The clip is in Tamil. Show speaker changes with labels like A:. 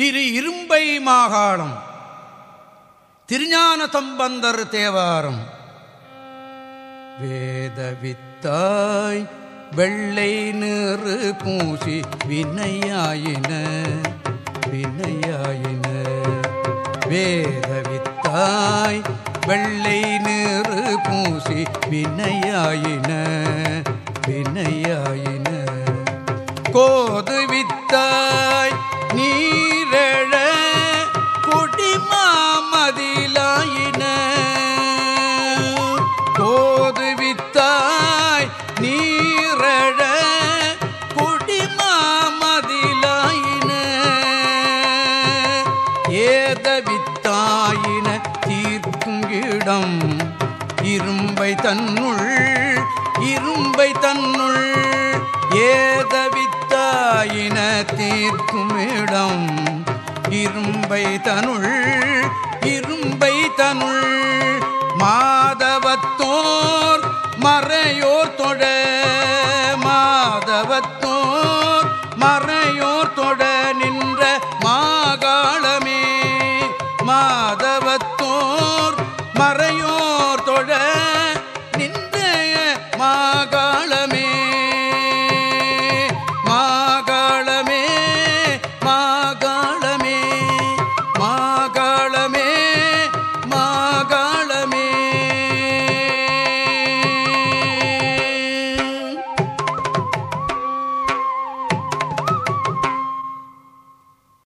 A: திரு இரும்பை மாகாணம் திருஞான சம்பந்தர் தேவாரம். வேதவித்தாய் வெள்ளை நிறு பூசி வினையாயின வினையாயின. வேதவித்தாய் வெள்ளை நிறு பூசி வினையாயின வினையாயின. கோதுவித்தாய் நீரழ குடிமாமதிலாயின ஏதவித்தாயின தீர்க்கும் இடம் இரும்பை தன்னுள் இரும்பை தன்னுள். ஏதவித்தாயின தீர்க்குமிடம் இரும்பை தனுள் Marreio